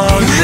on.